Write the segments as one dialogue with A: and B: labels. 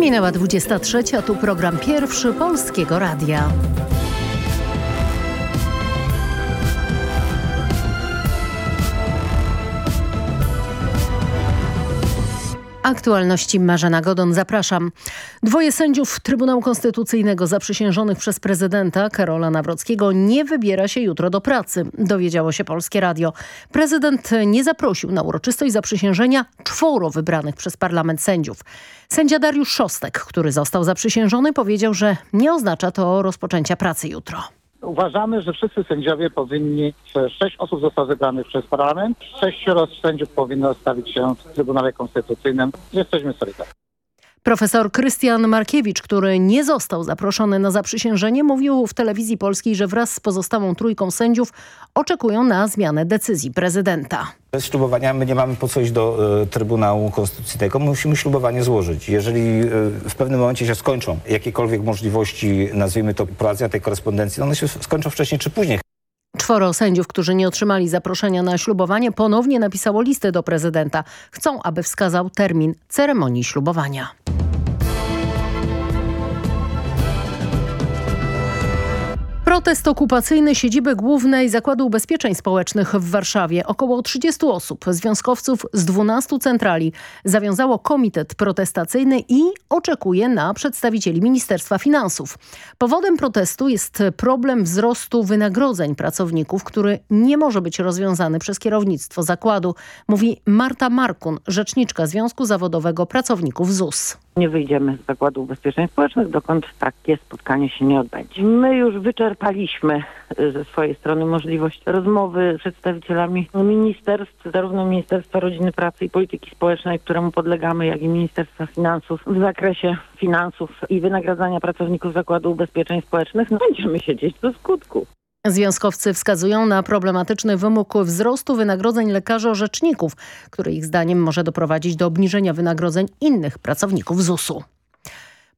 A: Minęła 23, a tu program pierwszy Polskiego Radia. Aktualności Marzena Godon, zapraszam. Dwoje sędziów Trybunału Konstytucyjnego zaprzysiężonych przez prezydenta Karola Nawrockiego nie wybiera się jutro do pracy, dowiedziało się Polskie Radio. Prezydent nie zaprosił na uroczystość zaprzysiężenia czworo wybranych przez parlament sędziów. Sędzia Dariusz Szostek, który został zaprzysiężony, powiedział, że nie oznacza to rozpoczęcia pracy jutro.
B: Uważamy, że wszyscy sędziowie powinni, sześć osób zostało wybranych przez parlament, sześcioro sędziów powinno stawić się w Trybunale Konstytucyjnym. Jesteśmy solidarni.
A: Profesor Krystian Markiewicz, który nie został zaproszony na zaprzysiężenie, mówił w telewizji polskiej, że wraz z pozostałą trójką sędziów oczekują na zmianę decyzji prezydenta.
C: Bez ślubowania my nie mamy po co iść do y, Trybunału Konstytucyjnego. Musimy ślubowanie złożyć. Jeżeli y, w pewnym momencie się skończą jakiekolwiek możliwości, nazwijmy to prowadzenia tej korespondencji, no one się skończą wcześniej czy później.
A: Czworo sędziów, którzy nie otrzymali zaproszenia na ślubowanie, ponownie napisało listę do prezydenta. Chcą, aby wskazał termin ceremonii ślubowania. Protest okupacyjny siedziby głównej Zakładu Ubezpieczeń Społecznych w Warszawie. Około 30 osób, związkowców z 12 centrali, zawiązało komitet protestacyjny i oczekuje na przedstawicieli Ministerstwa Finansów. Powodem protestu jest problem wzrostu wynagrodzeń pracowników, który nie może być rozwiązany przez kierownictwo zakładu, mówi Marta Markun, rzeczniczka Związku Zawodowego Pracowników ZUS
D: nie wyjdziemy z Zakładu Ubezpieczeń Społecznych, dokąd takie spotkanie się nie odbędzie. My już wyczerpaliśmy y, ze swojej strony możliwość rozmowy z przedstawicielami ministerstw, zarówno Ministerstwa Rodziny, Pracy i Polityki Społecznej, któremu podlegamy, jak i Ministerstwa Finansów w zakresie finansów i wynagradzania pracowników Zakładu Ubezpieczeń Społecznych. No, będziemy siedzieć do skutku.
A: Związkowcy wskazują na problematyczny wymóg wzrostu wynagrodzeń lekarzy-orzeczników, który ich zdaniem może doprowadzić do obniżenia wynagrodzeń innych pracowników ZUS-u.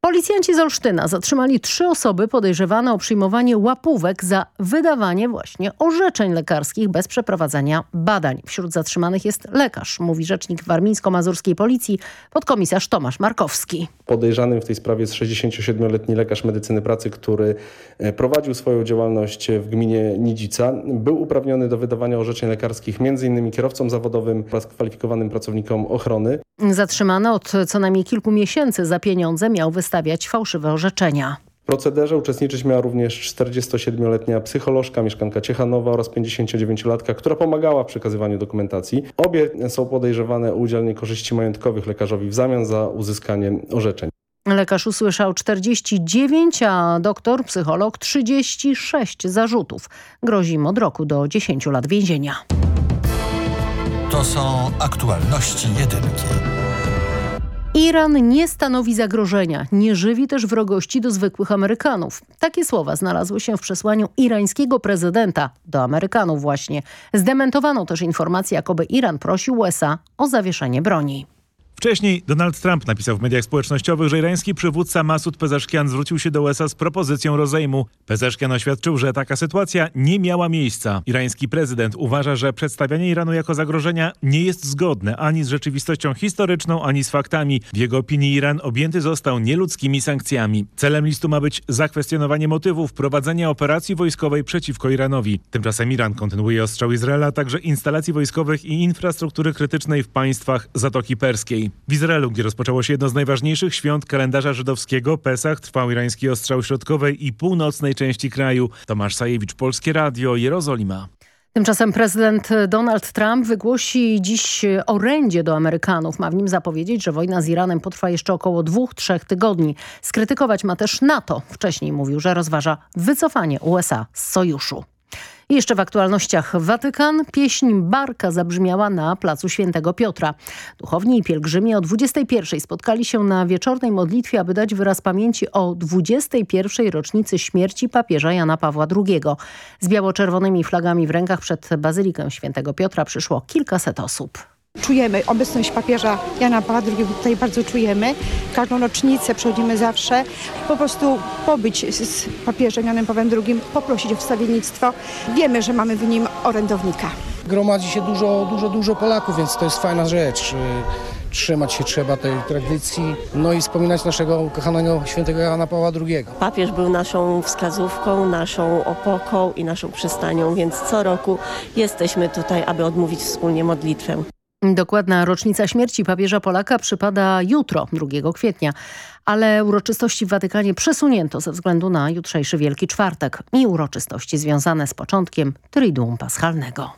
A: Policjanci z Olsztyna zatrzymali trzy osoby podejrzewane o przyjmowanie łapówek za wydawanie właśnie orzeczeń lekarskich bez przeprowadzania badań. Wśród zatrzymanych jest lekarz, mówi rzecznik warmińsko-mazurskiej policji podkomisarz Tomasz Markowski.
E: Podejrzanym w tej sprawie jest 67-letni lekarz medycyny pracy, który e, prowadził swoją działalność w gminie Nidzica. Był uprawniony do wydawania orzeczeń lekarskich m.in. kierowcom zawodowym oraz kwalifikowanym pracownikom ochrony.
A: Zatrzymany od co najmniej kilku miesięcy za pieniądze miał wystawiać fałszywe orzeczenia.
E: W procederze uczestniczyć miała również 47-letnia psycholożka, mieszkanka Ciechanowa oraz 59-latka, która pomagała w przekazywaniu dokumentacji. Obie są podejrzewane o udzielenie korzyści majątkowych lekarzowi w zamian za uzyskanie orzeczeń.
A: Lekarz usłyszał 49, a doktor, psycholog 36 zarzutów. Grozi im od roku do 10 lat więzienia.
F: To są aktualności jedynki.
A: Iran nie stanowi zagrożenia, nie żywi też wrogości do zwykłych Amerykanów. Takie słowa znalazły się w przesłaniu irańskiego prezydenta do Amerykanów właśnie. Zdementowano też informację, jakoby Iran prosił USA o zawieszenie broni.
G: Wcześniej Donald Trump napisał w mediach społecznościowych, że irański przywódca Masud Pezeszkian zwrócił się do USA z propozycją rozejmu. Pezeszkian oświadczył, że taka sytuacja nie miała miejsca. Irański prezydent uważa, że przedstawianie Iranu jako zagrożenia nie jest zgodne ani z rzeczywistością historyczną, ani z faktami. W jego opinii Iran objęty został nieludzkimi sankcjami. Celem listu ma być zakwestionowanie motywów prowadzenia operacji wojskowej przeciwko Iranowi. Tymczasem Iran kontynuuje ostrzał Izraela, także instalacji wojskowych i infrastruktury krytycznej w państwach Zatoki Perskiej. W Izraelu, gdzie rozpoczęło się jedno z najważniejszych świąt kalendarza żydowskiego, Pesach, trwał irański ostrzał środkowej i północnej części kraju. Tomasz Sajewicz, Polskie Radio, Jerozolima.
A: Tymczasem prezydent Donald Trump wygłosi dziś orędzie do Amerykanów. Ma w nim zapowiedzieć, że wojna z Iranem potrwa jeszcze około dwóch, trzech tygodni. Skrytykować ma też NATO. Wcześniej mówił, że rozważa wycofanie USA z sojuszu. I jeszcze w aktualnościach Watykan pieśń Barka zabrzmiała na placu Świętego Piotra. Duchowni i pielgrzymi o 21 spotkali się na wieczornej modlitwie, aby dać wyraz pamięci o 21 rocznicy śmierci papieża Jana Pawła II. Z biało-czerwonymi flagami w rękach przed Bazyliką Świętego Piotra przyszło kilkaset osób.
H: Czujemy obecność papieża Jana Pawła II, tutaj bardzo czujemy. Każdą rocznicę przychodzimy zawsze. Po prostu pobyć z papieżem Janem Pawłem II, poprosić o wstawiennictwo. Wiemy, że mamy w nim orędownika.
I: Gromadzi się dużo, dużo, dużo Polaków, więc to jest fajna rzecz. trzymać się trzeba tej tradycji, no i wspominać naszego ukochanego świętego Jana Pawła II.
J: Papież był naszą wskazówką, naszą opoką i naszą przystanią, więc co roku jesteśmy tutaj, aby odmówić wspólnie modlitwę.
A: Dokładna rocznica śmierci papieża Polaka przypada jutro, 2 kwietnia, ale uroczystości w Watykanie przesunięto ze względu na jutrzejszy Wielki Czwartek i uroczystości związane z początkiem Triduum Paschalnego.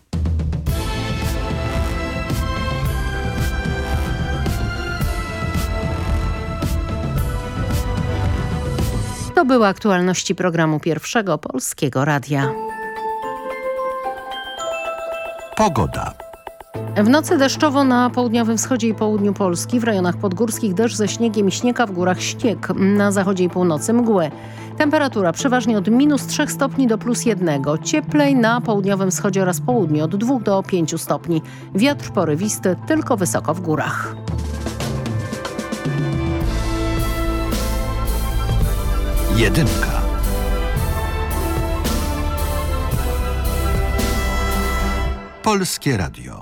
A: To były aktualności programu Pierwszego Polskiego Radia.
K: Pogoda.
A: W nocy deszczowo na południowym wschodzie i południu Polski, w rejonach podgórskich deszcz ze śniegiem i śnieg, a w górach śnieg. Na zachodzie i północy mgły. Temperatura przeważnie od minus 3 stopni do plus 1. Cieplej na południowym wschodzie oraz południu od 2 do 5 stopni. Wiatr porywisty tylko wysoko w górach.
K: Jedynka. Polskie Radio.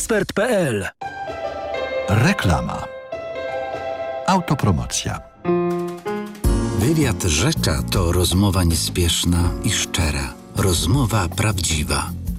L: mediaexpert.pl.
K: Reklama. Autopromocja.
M: Wywiad Rzecza to rozmowa niespieszna i szczera. Rozmowa prawdziwa.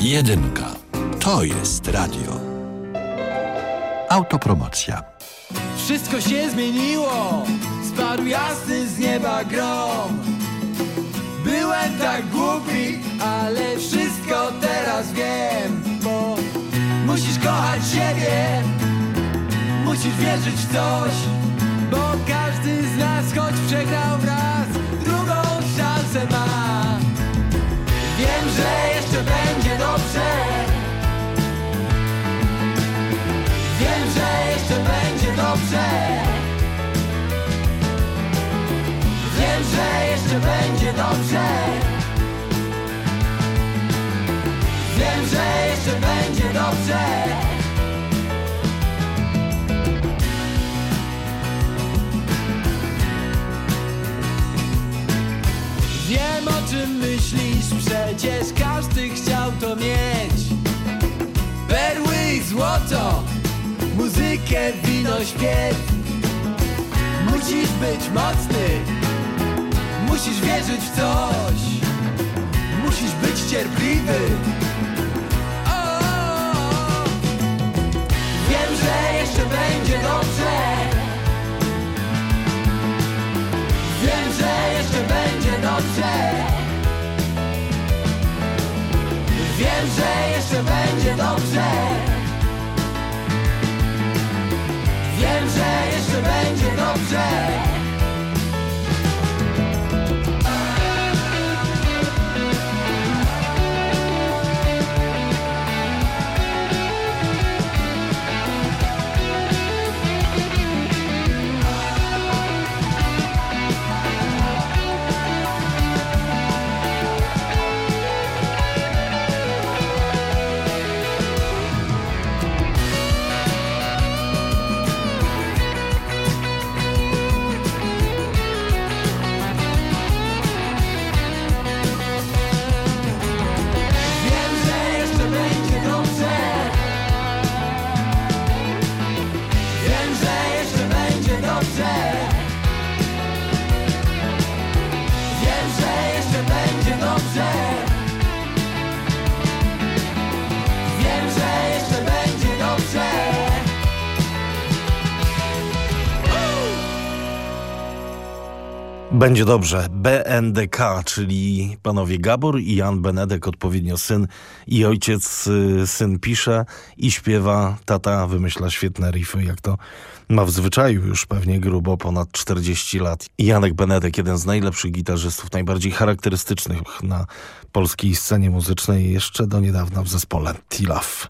K: Jedynka. To jest radio. Autopromocja.
N: Wszystko się zmieniło, spadł jasny z nieba grom. Byłem tak głupi, ale wszystko teraz wiem, bo musisz kochać siebie, musisz wierzyć w coś, bo każdy z nas, choć przegrał raz, drugą szansę ma. Że będzie dobrze. Wiem, że jeszcze będzie dobrze. Wiem, że jeszcze będzie dobrze. Wiem, że jeszcze będzie dobrze. Wiem o czym myślisz, przecież każdy chciał to mieć. Perły i złoto, muzykę, wino, śpiew. Musisz być mocny, musisz wierzyć w coś. Musisz być cierpliwy. Wiem, że jeszcze będzie dobrze. Wiem, że jeszcze będzie dobrze. Wiem, że jeszcze będzie dobrze. Wiem, że jeszcze będzie dobrze.
O: Będzie dobrze. BNDK, czyli panowie Gabor i Jan Benedek, odpowiednio syn i ojciec. Y, Syn pisze i śpiewa, tata wymyśla świetne riffy, jak to ma w zwyczaju już pewnie grubo ponad 40 lat. Janek Benedek, jeden z najlepszych gitarzystów, najbardziej charakterystycznych na polskiej scenie muzycznej, jeszcze do niedawna w zespole T-Love.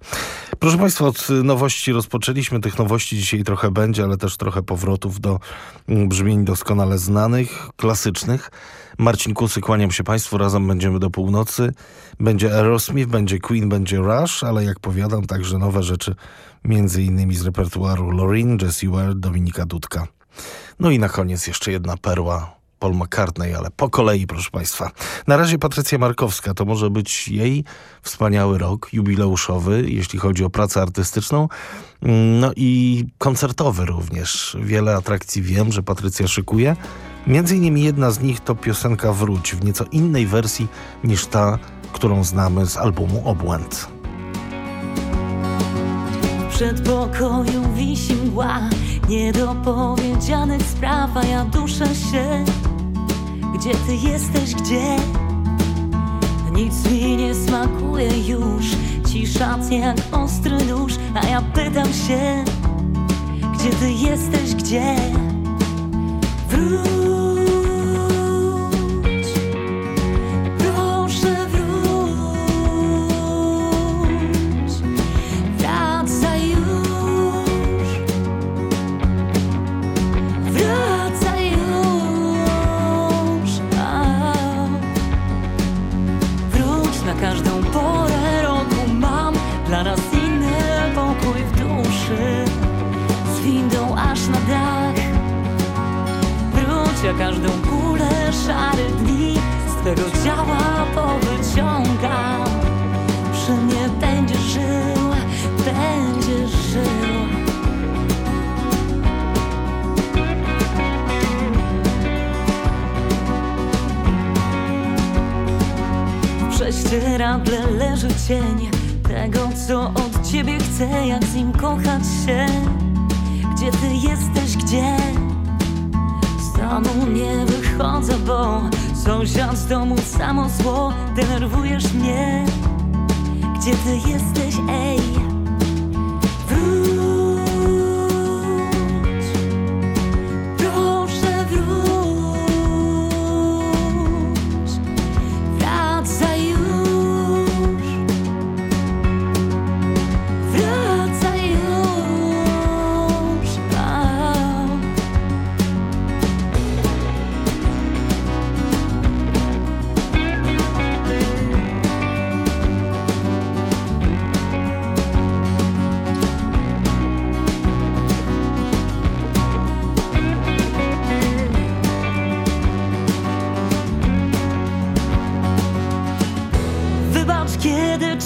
O: Proszę Państwa, od nowości rozpoczęliśmy. Tych nowości dzisiaj trochę będzie, ale też trochę powrotów do mm, brzmień doskonale znanych, klasycznych. Marcin Kusy, kłaniam się Państwu, razem będziemy do północy. Będzie Aerosmith, będzie Queen, będzie Rush, ale jak powiadam, także nowe rzeczy, między innymi z repertuaru Loreen, Jessie Ware, Dominika Dudka. No i na koniec jeszcze jedna perła Paul McCartney, ale po kolei, proszę Państwa. Na razie Patrycja Markowska, to może być jej wspaniały rok jubileuszowy, jeśli chodzi o pracę artystyczną, no i koncertowy również. Wiele atrakcji wiem, że Patrycja szykuje. Między innymi jedna z nich to piosenka Wróć w nieco innej wersji niż ta, którą znamy z albumu Obłęd.
P: W przedpokoju wisi mgła Niedopowiedzianych spraw, a ja duszę się Gdzie ty jesteś, gdzie? Nic mi nie smakuje już Cisza jak ostry nóż A ja pytam się Gdzie ty jesteś, gdzie? Wróć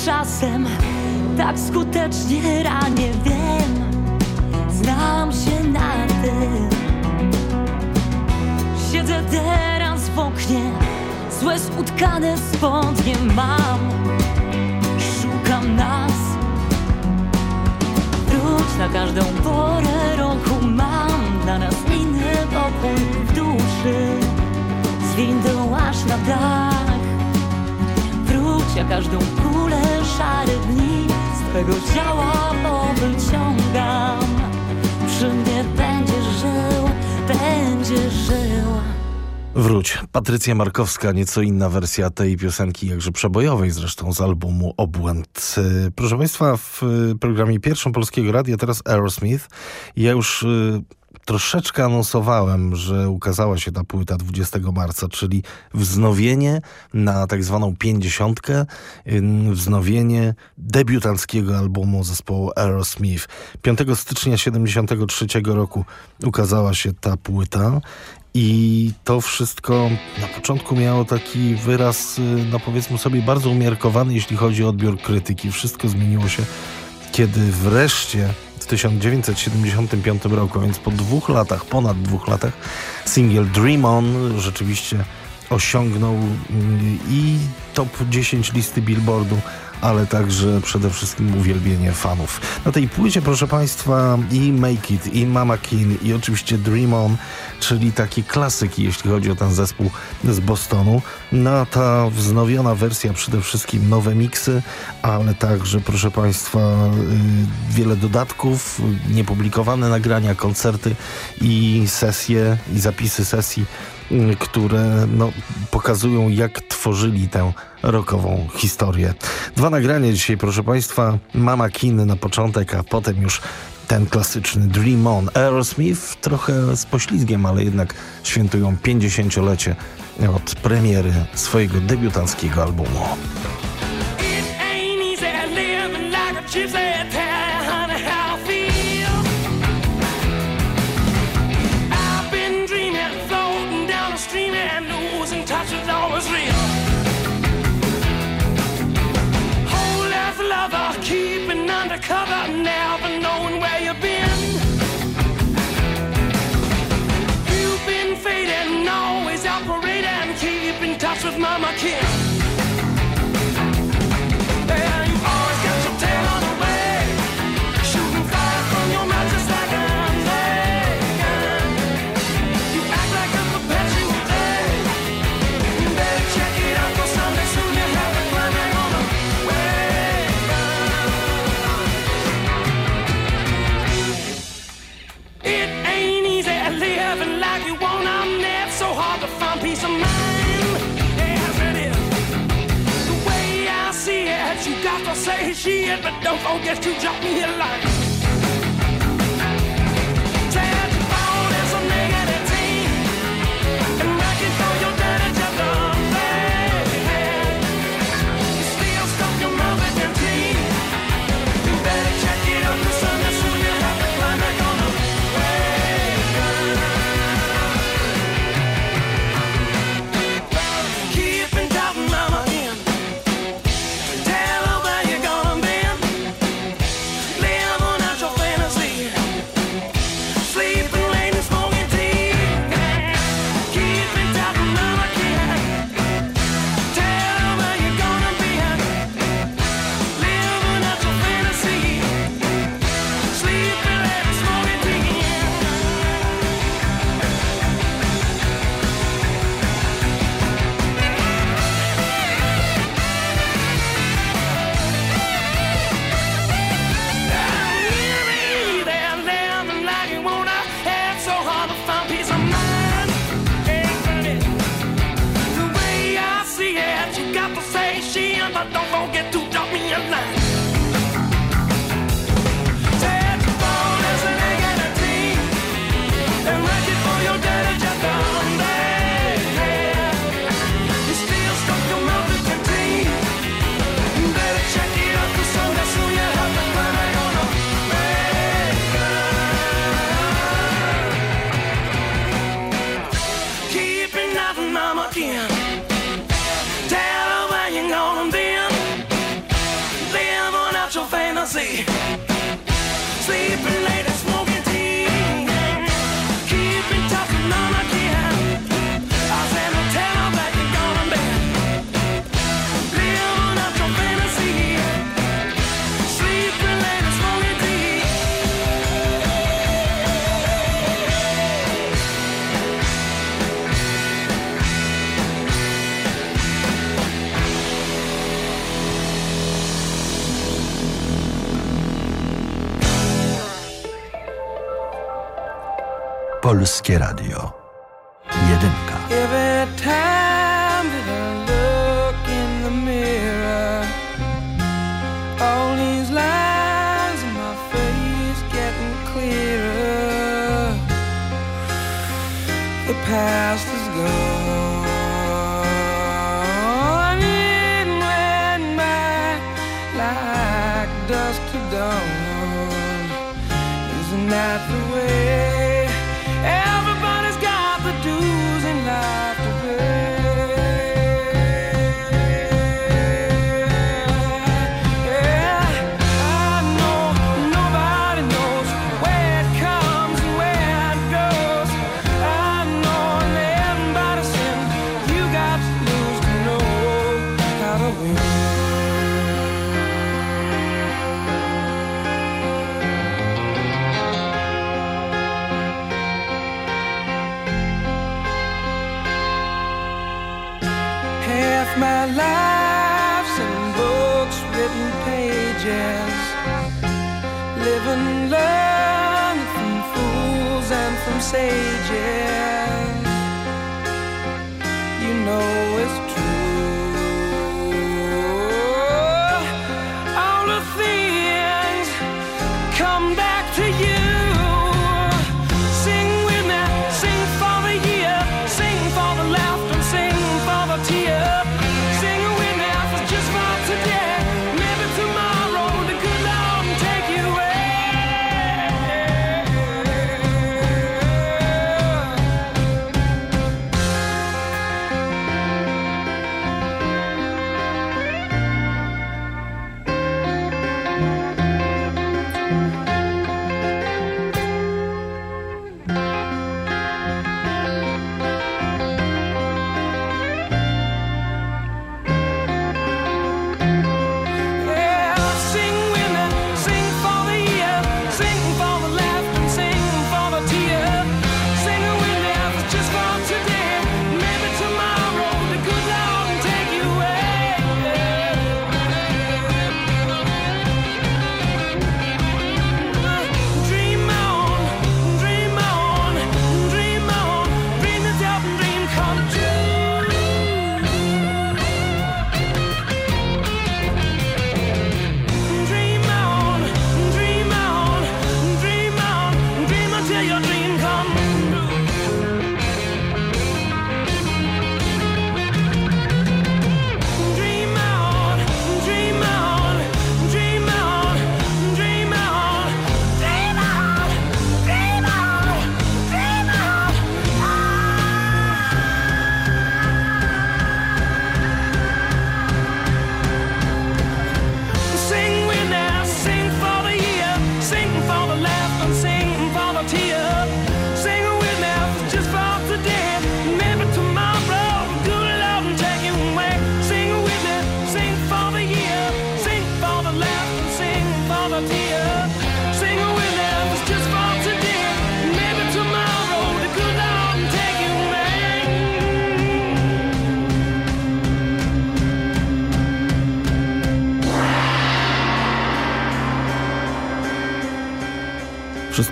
P: czasem tak skutecznie ranię, wiem, znam się na tym. Siedzę teraz w oknie, złe utkane spodnie mam, szukam nas. Wróć na każdą porę roku, mam dla nas inny pokój w duszy, z windą aż na dach. Ja każdą kulę szarych dni Z twego ciała powyciągam Przy mnie będziesz żył, będziesz żył
O: Wróć. Patrycja Markowska, nieco inna wersja tej piosenki, jakże przebojowej zresztą z albumu Obłęd. Y, Proszę Państwa, w y, programie pierwszym Polskiego Radia teraz Aerosmith. Ja już y, troszeczkę anonsowałem, że ukazała się ta płyta 20 marca, czyli wznowienie na tak zwaną pięćdziesiątkę, y, wznowienie debiutanckiego albumu zespołu Aerosmith. 5 stycznia 73 roku ukazała się ta płyta i to wszystko na początku miało taki wyraz, y, no powiedzmy sobie, bardzo umiarkowany, jeśli chodzi o odbiór krytyki. Wszystko zmieniło się, kiedy wreszcie 1975 roku, więc po dwóch latach, ponad dwóch latach, singiel Dream On rzeczywiście osiągnął mm, i top 10 listy Billboardu, ale także przede wszystkim uwielbienie fanów. Na tej płycie, proszę Państwa, i Make It, i Mama Kin, i oczywiście Dream On, czyli taki klasyk, jeśli chodzi o ten zespół z Bostonu. No ta wznowiona wersja, przede wszystkim nowe miksy, ale także, proszę Państwa, y, wiele dodatków, y, niepublikowane nagrania, koncerty i sesje, i zapisy sesji które no, pokazują, jak tworzyli tę rokową historię. Dwa nagrania dzisiaj, proszę Państwa. Mama Kin na początek, a potem już ten klasyczny Dream On. Aerosmith trochę z poślizgiem, ale jednak świętują 50-lecie od premiery swojego debiutanckiego albumu.
Q: It ain't easy Never knowing where you've been? You've been fading, always operating, touch with Mama King. Say she is, but don't forget to drop me a line.
R: Polskie Radio.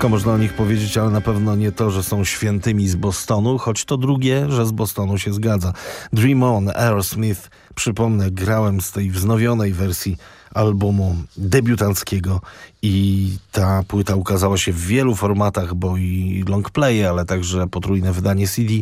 O: Wszystko można o nich powiedzieć, ale na pewno nie to, że są świętymi z Bostonu, choć to drugie, że z Bostonu się zgadza. Dream On, Aerosmith, przypomnę, grałem z tej wznowionej wersji albumu debiutanckiego i ta płyta ukazała się w wielu formatach, bo i longplaye, ale także potrójne wydanie CD.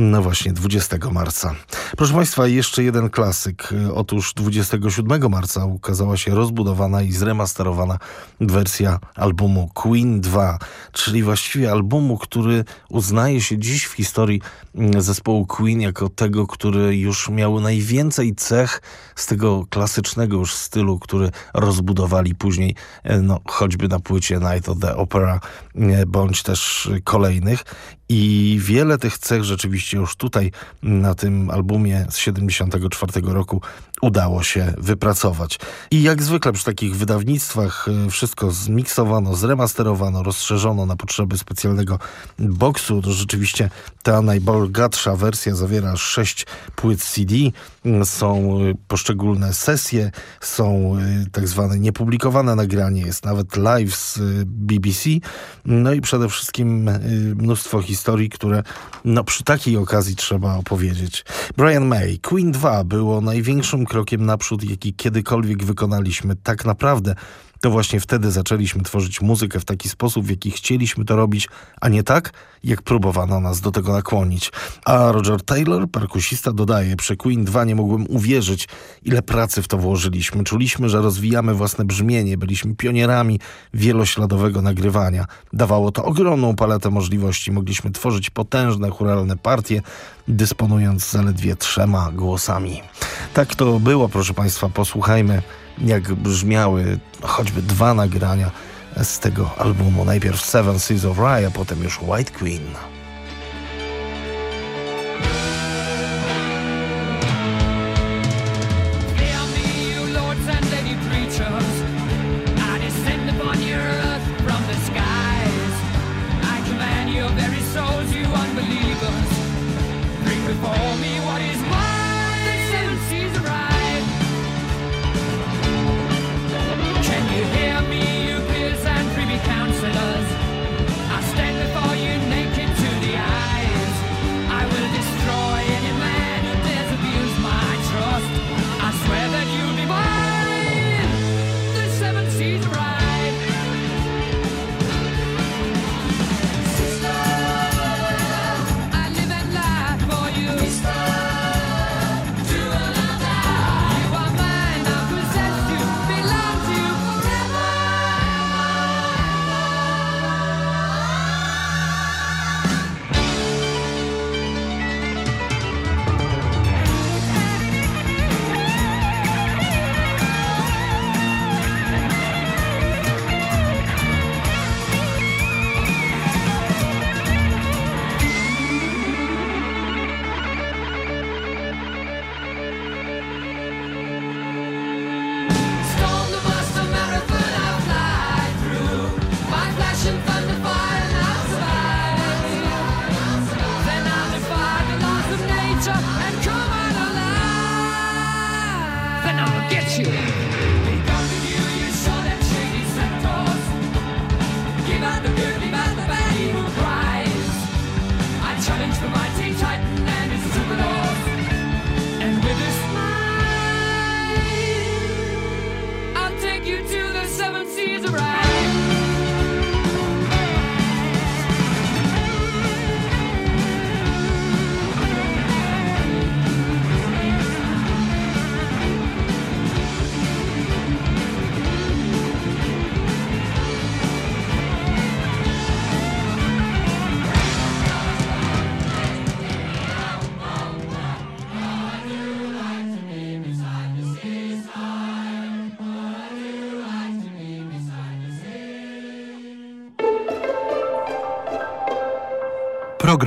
O: No właśnie, 20 marca. Proszę Państwa, jeszcze jeden klasyk. Otóż 27 marca ukazała się rozbudowana i zremasterowana wersja albumu Queen 2, czyli właściwie albumu, który uznaje się dziś w historii mm, zespołu Queen jako tego, który już miał najwięcej cech z tego klasycznego już stylu, który rozbudowali później, e, no, choćby na płycie Night of the Opera, e, bądź też kolejnych. I wiele tych cech rzeczywiście już tutaj na tym albumie z 74 roku udało się wypracować. I jak zwykle przy takich wydawnictwach e, wszystko zmiksowano, zremasterowano, rozszerzono na potrzeby specjalnego boksu. To rzeczywiście ta najbogatsza wersja zawiera sześć płyt CD, są e, poszczególne sesje, są e, tak zwane niepublikowane nagranie, jest nawet live z BBC, no i przede wszystkim mnóstwo historii, które no, przy takiej okazji trzeba opowiedzieć. Brian May, Queen 2 było największym krokiem naprzód, jaki kiedykolwiek wykonaliśmy. Tak naprawdę to właśnie wtedy zaczęliśmy tworzyć muzykę w taki sposób, w jaki chcieliśmy to robić, a nie tak, jak próbowano nas do tego nakłonić. A Roger Taylor, perkusista, dodaje, przy Queen 2 nie mogłem uwierzyć, ile pracy w to włożyliśmy. Czuliśmy, że rozwijamy własne brzmienie, byliśmy pionierami wielośladowego nagrywania. Dawało to ogromną paletę możliwości. Mogliśmy tworzyć potężne, churalne partie, dysponując zaledwie trzema głosami. Tak to było, proszę Państwa, posłuchajmy jak brzmiały choćby dwa nagrania z tego albumu. Najpierw Seven Seas of Rye, a potem już White Queen.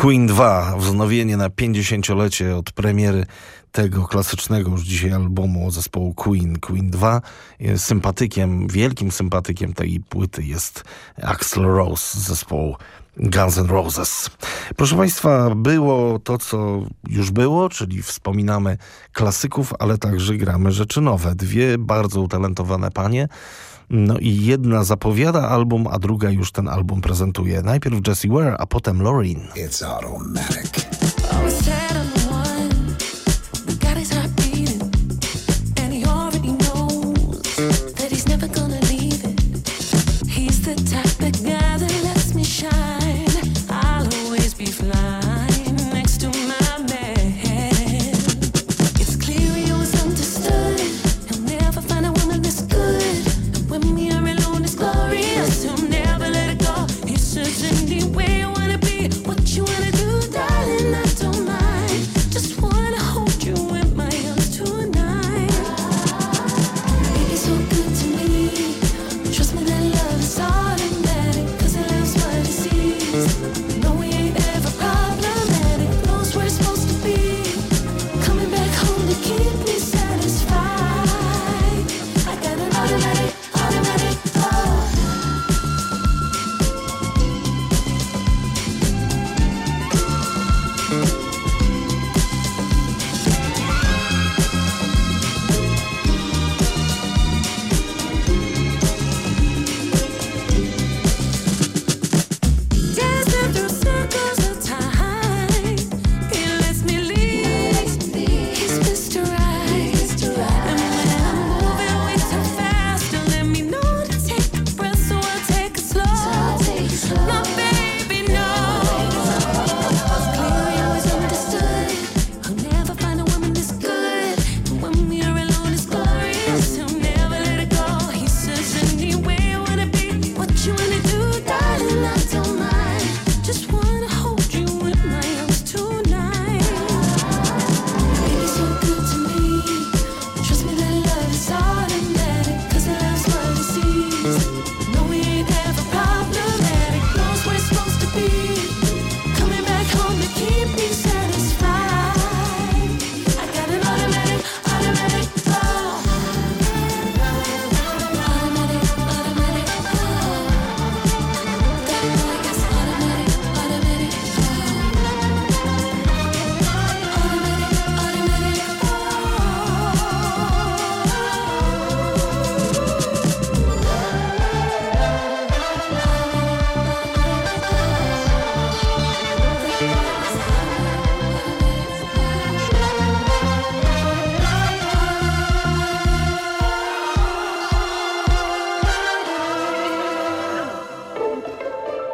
S: Queen
O: 2, wznowienie na 50-lecie od premiery tego klasycznego już dzisiaj albumu zespołu Queen, Queen 2. Sympatykiem, wielkim sympatykiem tej płyty jest Axl Rose z zespołu Guns N' Roses. Proszę Państwa, było to, co już było, czyli wspominamy klasyków, ale także gramy rzeczy nowe. Dwie bardzo utalentowane panie no i jedna zapowiada album, a druga już ten album prezentuje. Najpierw Jessie Ware, a potem Lauren.
F: It's automatic.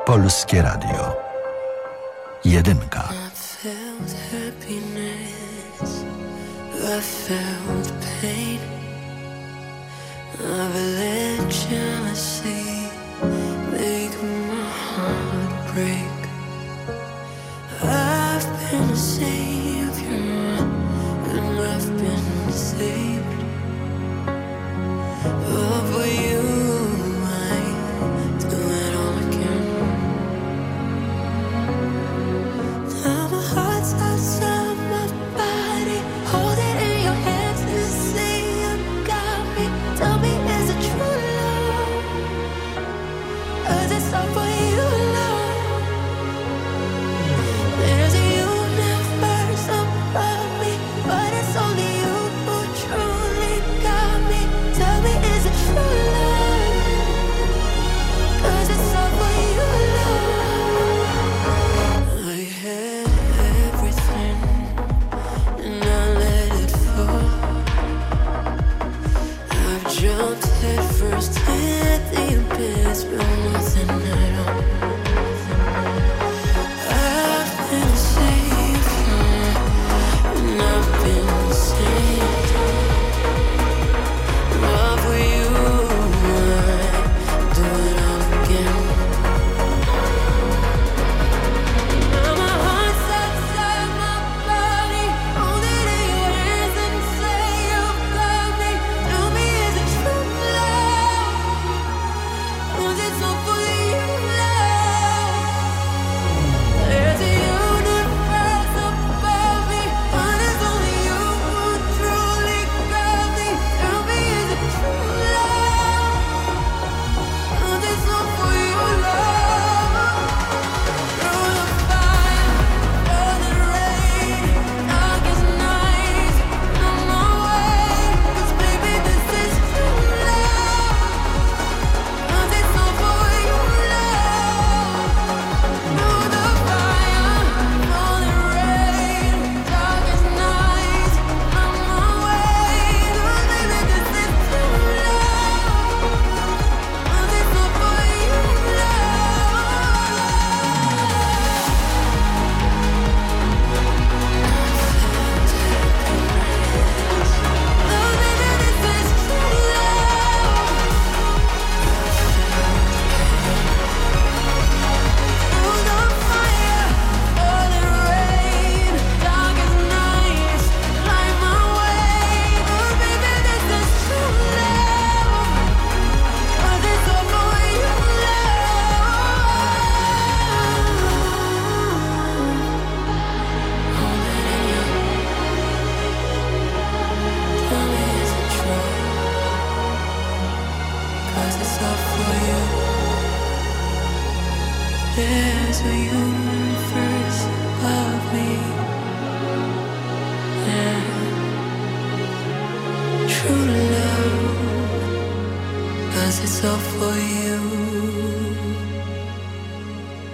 F: Polskie Radio. Jedynka.
T: I felt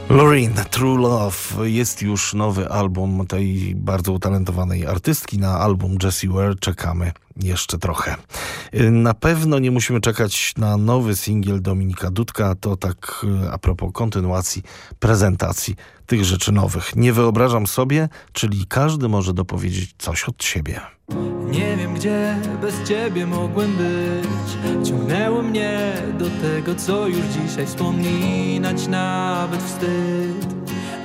O: Loreen, True Love. Jest już nowy album tej bardzo utalentowanej artystki. Na album Jessie Ware czekamy jeszcze trochę. Na pewno nie musimy czekać na nowy singiel Dominika Dudka. To tak y, a propos kontynuacji prezentacji tych rzeczy nowych. Nie wyobrażam sobie, czyli każdy może dopowiedzieć coś od siebie.
S: Nie wiem gdzie bez ciebie mogłem być Ciągnęło mnie do tego co już dzisiaj wspominać nawet wstyd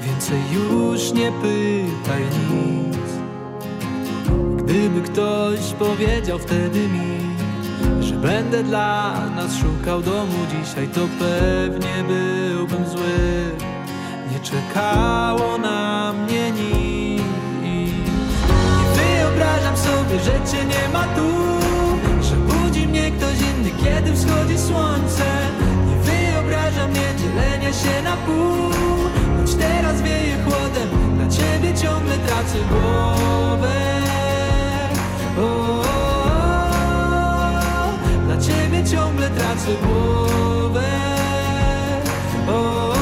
S: Więcej już nie pytaj nic Gdyby ktoś powiedział wtedy mi Że będę dla nas szukał domu dzisiaj To pewnie byłbym zły. Nie czekało na mnie nic. Nie wyobrażam sobie, że cię nie ma tu Że budzi mnie ktoś inny, kiedy wschodzi słońce. Nie wyobrażam nie dzielenia się na pół. Choć teraz wieje chłodem, na ciebie ciągle tracę głowę o, o, o, Dla ciebie ciągle tracę głowę. O.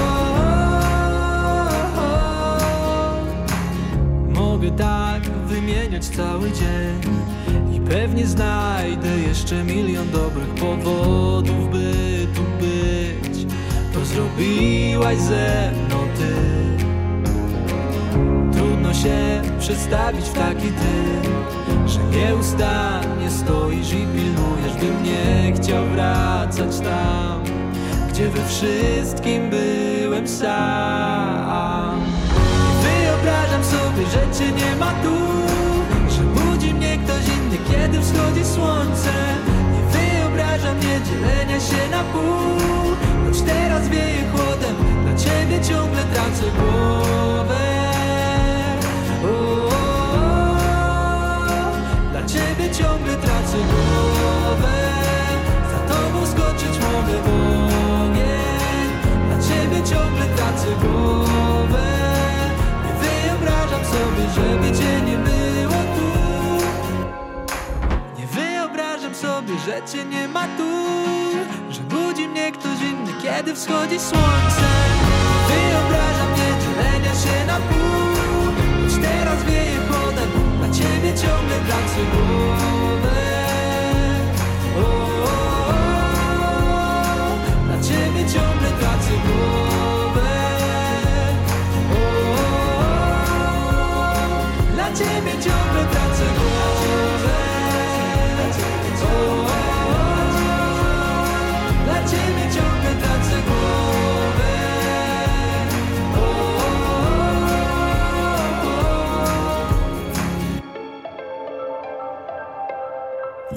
S: Mogę tak wymieniać cały dzień I pewnie znajdę jeszcze milion dobrych powodów, by tu być. To zrobiłaś ze mną ty. Trudno się przedstawić w taki ty Że nieustannie stoisz i pilnujesz Bym nie chciał wracać tam Gdzie we wszystkim byłem sam. Nie wyobrażam sobie, że cię nie ma tu Że budzi mnie ktoś inny, kiedy wschodzi słońce. Nie wyobrażam nie dzielenia się na pół Choć teraz wieje chłodem, na ciebie ciągle tracę głowę głowę Za tobą skoczyć mogę w ogień. Dla ciebie ciągle tracę głowę. Nie wyobrażam sobie, żeby cię nie było tu. Nie wyobrażam sobie, że cię nie ma tu. Że budzi mnie ktoś inny, kiedy wschodzi słońce. Nie wyobrażam nie dzielenia się na pół. Choć teraz wieje chłodem, na ciebie ciągle tracę głowę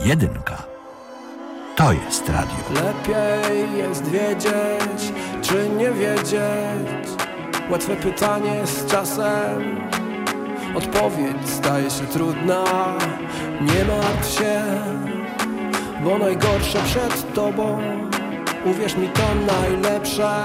F: Jedynka. To jest radio.
Q: Lepiej jest wiedzieć, czy nie wiedzieć. Łatwe pytanie z czasem. Odpowiedź staje się trudna. Nie martw się, bo najgorsze przed tobą. Uwierz mi, to najlepsze,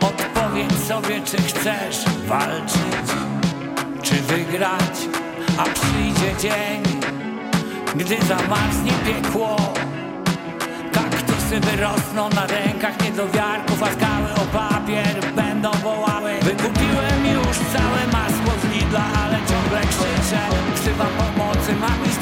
U: Odpowiedz sobie, czy chcesz walczyć, czy wygrać A przyjdzie dzień, gdy zamarznie piekło. Kaktusy wyrosną na rękach niedowiarków A skały o papier będą wołały. Wykupiłem już całe masło z Lidla, ale ciągle krzyczę. Wzywam pomocy, mam już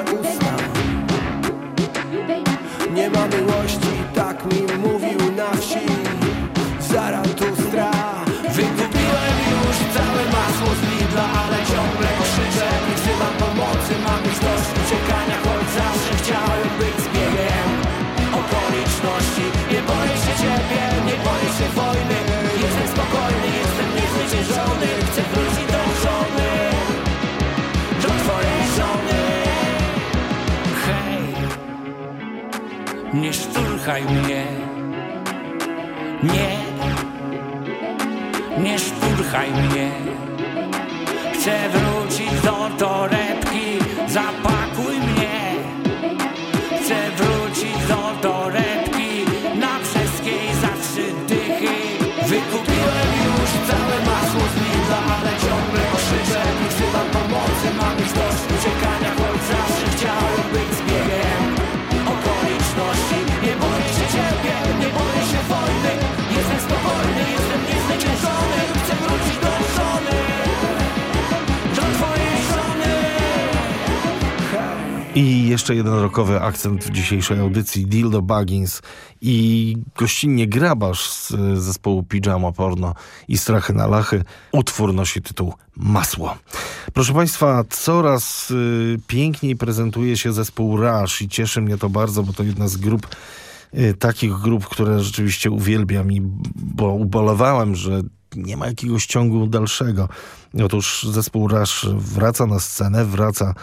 Q: usta. Nie ma miłości, nie
U: mnie. Nie, nie szturchaj mnie. Chcę wrócić do torebki. Zapakuj mnie. Chcę wrócić do torebki. Na wszystkiej za trzy dychy.
Q: Wykupiłem już całe masło z Lidla, ale ciągle krzyczę i wzywam pomocy Mam już dość
O: jeszcze jeden rokowy akcent w dzisiejszej audycji Dildo Baggins i gościnnie Grabarz z zespołu Pijama Porno i Strachy na Lachy. Utwór nosi tytuł Masło. Proszę Państwa, coraz y, piękniej prezentuje się zespół Rush i cieszy mnie to bardzo, bo to jedna z grup y, takich grup, które rzeczywiście uwielbiam i bo ubolewałem, że nie ma jakiegoś ciągu dalszego. Otóż zespół Rush wraca na scenę, wraca,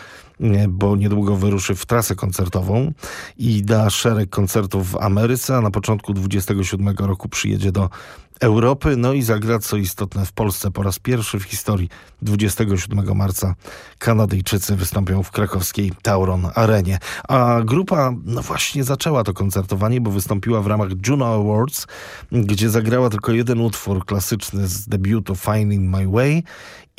O: bo niedługo wyruszy w trasę koncertową i da szereg koncertów w Ameryce, a na początku 27 roku przyjedzie do Europy, no i zagra, co istotne, w Polsce po raz pierwszy w historii 27 marca Kanadyjczycy wystąpią w krakowskiej Tauron Arenie. A grupa, no właśnie zaczęła to koncertowanie, bo wystąpiła w ramach Juno Awards, gdzie zagrała tylko jeden utwór klasyczny z debiutu Finding My Way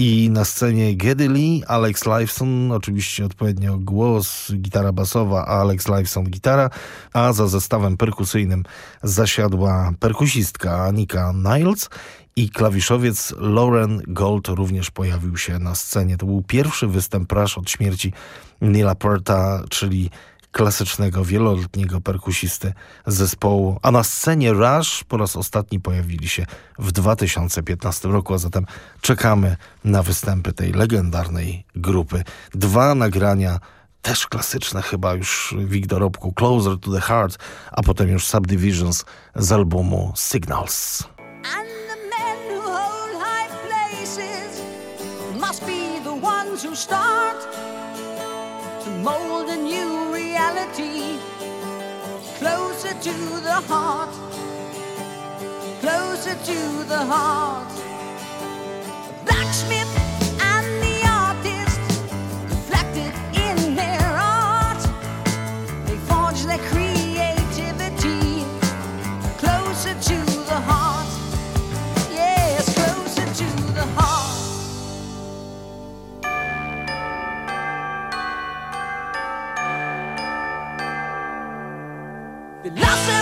O: i na scenie Geddy Lee, Alex Lifeson, oczywiście odpowiednio głos, gitara basowa, a Alex Lifeson gitara, a za zestawem perkusyjnym zasiadła perkusistka Anika Niles i klawiszowiec Lauren Gold również pojawił się na scenie. To był pierwszy występ Rush od śmierci Nila Perta, czyli klasycznego, wieloletniego perkusisty zespołu. A na scenie Rush po raz ostatni pojawili się w 2015 roku, a zatem czekamy na występy tej legendarnej grupy. Dwa nagrania też klasyczne chyba już w ich dorobku Closer to the Heart, a potem już Subdivisions z albumu Signals.
F: Start mold a new reality closer to the heart, closer to the heart. Blacksmith myself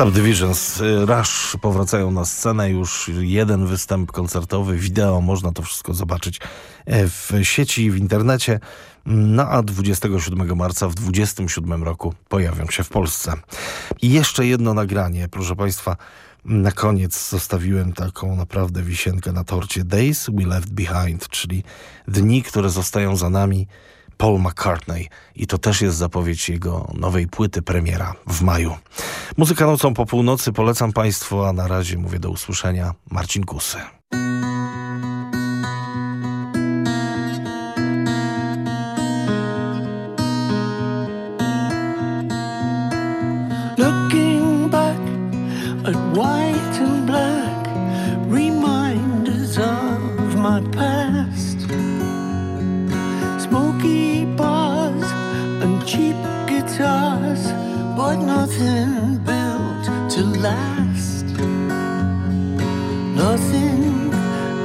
O: Subdivisions, y, Rush powracają na scenę, już jeden występ koncertowy, wideo, można to wszystko zobaczyć e, w sieci, w internecie. No a 27 marca w 27 roku pojawią się w Polsce. I jeszcze jedno nagranie, proszę Państwa. Na koniec zostawiłem taką naprawdę wisienkę na torcie Days We Left Behind, czyli dni, które zostają za nami. Paul McCartney i to też jest zapowiedź jego nowej płyty premiera w maju. Muzyka nocą po północy polecam Państwu, a na razie mówię do usłyszenia Marcin Kusy.
V: Nothing built to last. Nothing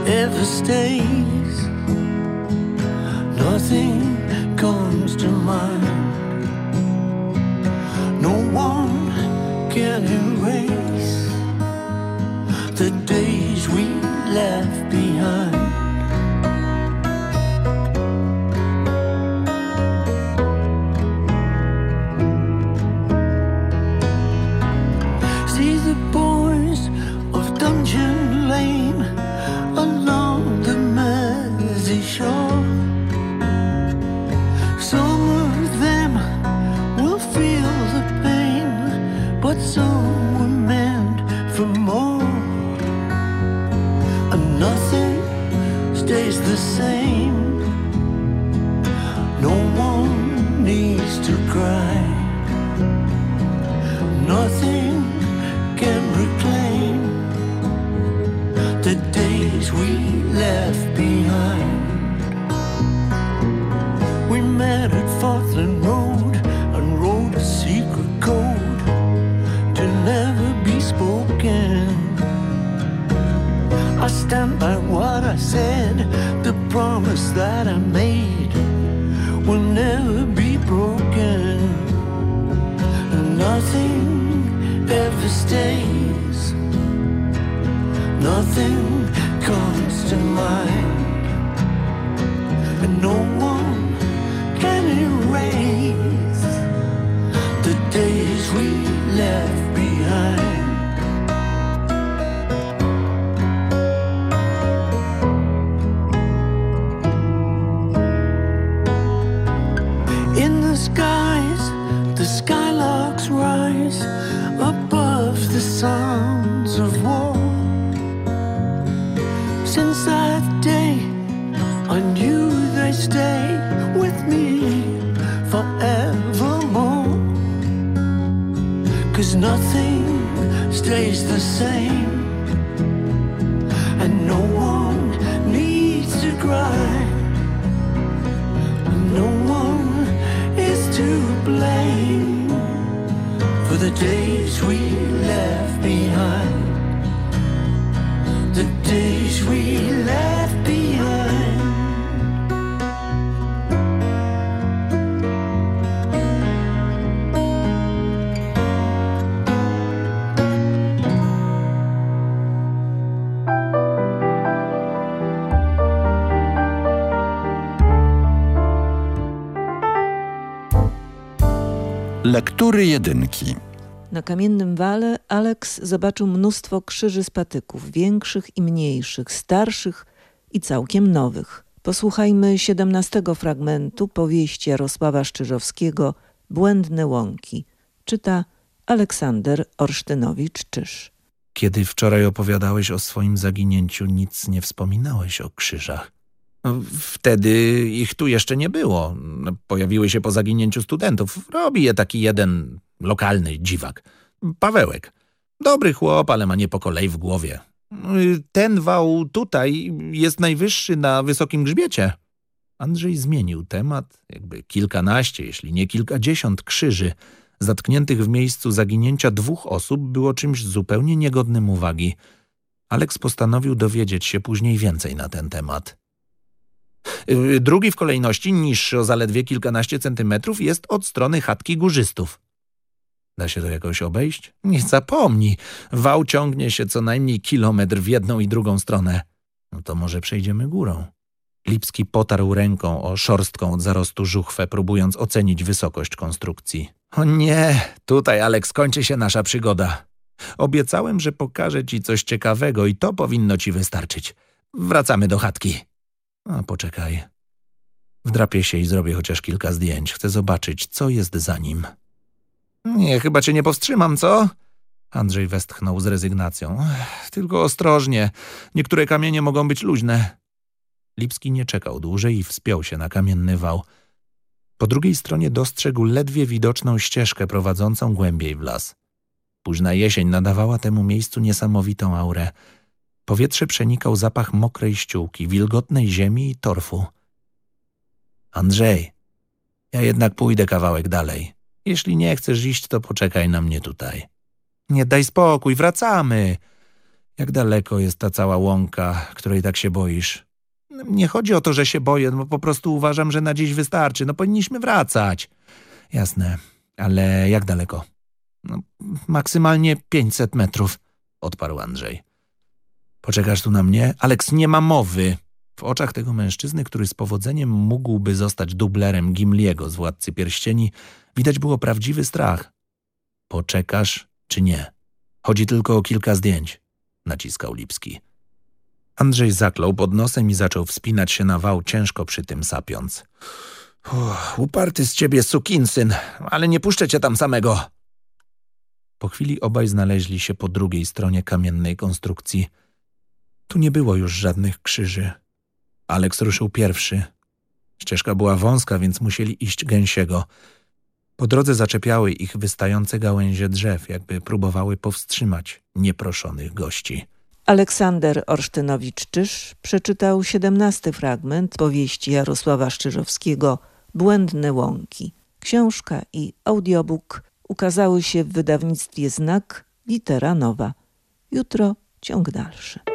V: ever stays, nothing comes to mind. No one can erase the days Since that day, I knew they'd stay with me forevermore. Cause nothing stays the same, and no one needs to cry. And no one is to blame for the days we left behind. Days we left behind.
F: Lektury jedynki.
W: Na kamiennym wale Alex zobaczył mnóstwo krzyży z patyków, większych i mniejszych, starszych i całkiem nowych. Posłuchajmy siedemnastego fragmentu powieści Jarosława Szczyżowskiego Błędne łąki. Czyta Aleksander Orsztynowicz-Czyż.
X: Kiedy wczoraj opowiadałeś o swoim zaginięciu, nic nie wspominałeś o krzyżach. Wtedy ich tu jeszcze nie było. Pojawiły się po zaginięciu studentów. Robi je taki jeden lokalny dziwak. Pawełek. Dobry chłop, ale ma nie po kolei w głowie. Ten wał tutaj jest najwyższy na wysokim grzbiecie. Andrzej zmienił temat, jakby kilkanaście, jeśli nie kilkadziesiąt krzyży zatkniętych w miejscu zaginięcia dwóch osób było czymś zupełnie niegodnym uwagi. Aleks postanowił dowiedzieć się później więcej na ten temat. Yy, Drugi w kolejności, niższy o zaledwie kilkanaście centymetrów, jest od strony chatki górzystów. Da się to jakoś obejść? Nie zapomnij, wał ciągnie się co najmniej kilometr w jedną i drugą stronę. No to może przejdziemy górą. Lipski potarł ręką o szorstką od zarostu żuchwę, próbując ocenić wysokość konstrukcji. O nie, tutaj, Aleks, kończy się nasza przygoda. Obiecałem, że pokażę ci coś ciekawego i to powinno ci wystarczyć. Wracamy do chatki. A poczekaj. Wdrapię się i zrobię chociaż kilka zdjęć. Chcę zobaczyć, co jest za nim. Nie, chyba cię nie powstrzymam, co? Andrzej westchnął z rezygnacją. Tylko ostrożnie. Niektóre kamienie mogą być luźne. Lipski nie czekał dłużej i wspiął się na kamienny wał. Po drugiej stronie dostrzegł ledwie widoczną ścieżkę prowadzącą głębiej w las. Późna jesień nadawała temu miejscu niesamowitą aurę. Powietrze przenikał zapach mokrej ściółki, wilgotnej ziemi i torfu. Andrzej, ja jednak pójdę kawałek dalej. Jeśli nie chcesz iść, to poczekaj na mnie tutaj. Nie daj spokój, wracamy. Jak daleko jest ta cała łąka, której tak się boisz? Nie chodzi o to, że się boję, no po prostu uważam, że na dziś wystarczy. No powinniśmy wracać. Jasne, ale jak daleko? No, maksymalnie 500 metrów, odparł Andrzej. Poczekasz tu na mnie? Aleks, nie ma mowy. W oczach tego mężczyzny, który z powodzeniem mógłby zostać dublerem Gimliego z Władcy Pierścieni, widać było prawdziwy strach. Poczekasz czy nie? Chodzi tylko o kilka zdjęć, naciskał Lipski. Andrzej zaklął pod nosem i zaczął wspinać się na wał, ciężko przy tym sapiąc. Uff, uparty z ciebie sukinsyn, ale nie puszczę cię tam samego. Po chwili obaj znaleźli się po drugiej stronie kamiennej konstrukcji. Tu nie było już żadnych krzyży. Aleks ruszył pierwszy. Ścieżka była wąska, więc musieli iść gęsiego. Po drodze zaczepiały ich wystające gałęzie drzew, jakby próbowały powstrzymać nieproszonych gości.
W: Aleksander Orsztynowicz-Czyż przeczytał siedemnasty fragment powieści Jarosława Szczyżowskiego Błędne łąki. Książka i audiobook ukazały się w wydawnictwie Znak Litera Nowa. Jutro ciąg dalszy.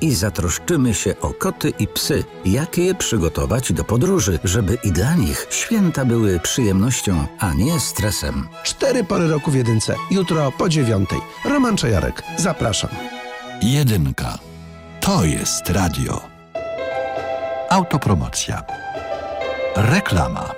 M: I zatroszczymy się o koty i psy, jak je przygotować do podróży, żeby i dla nich święta były przyjemnością, a nie stresem.
K: Cztery pory roku w jedynce. Jutro po dziewiątej. Roman Czajarek. Zapraszam.
F: Jedynka. To jest radio. Autopromocja. Reklama.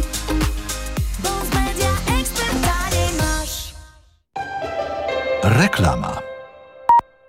F: Reklama.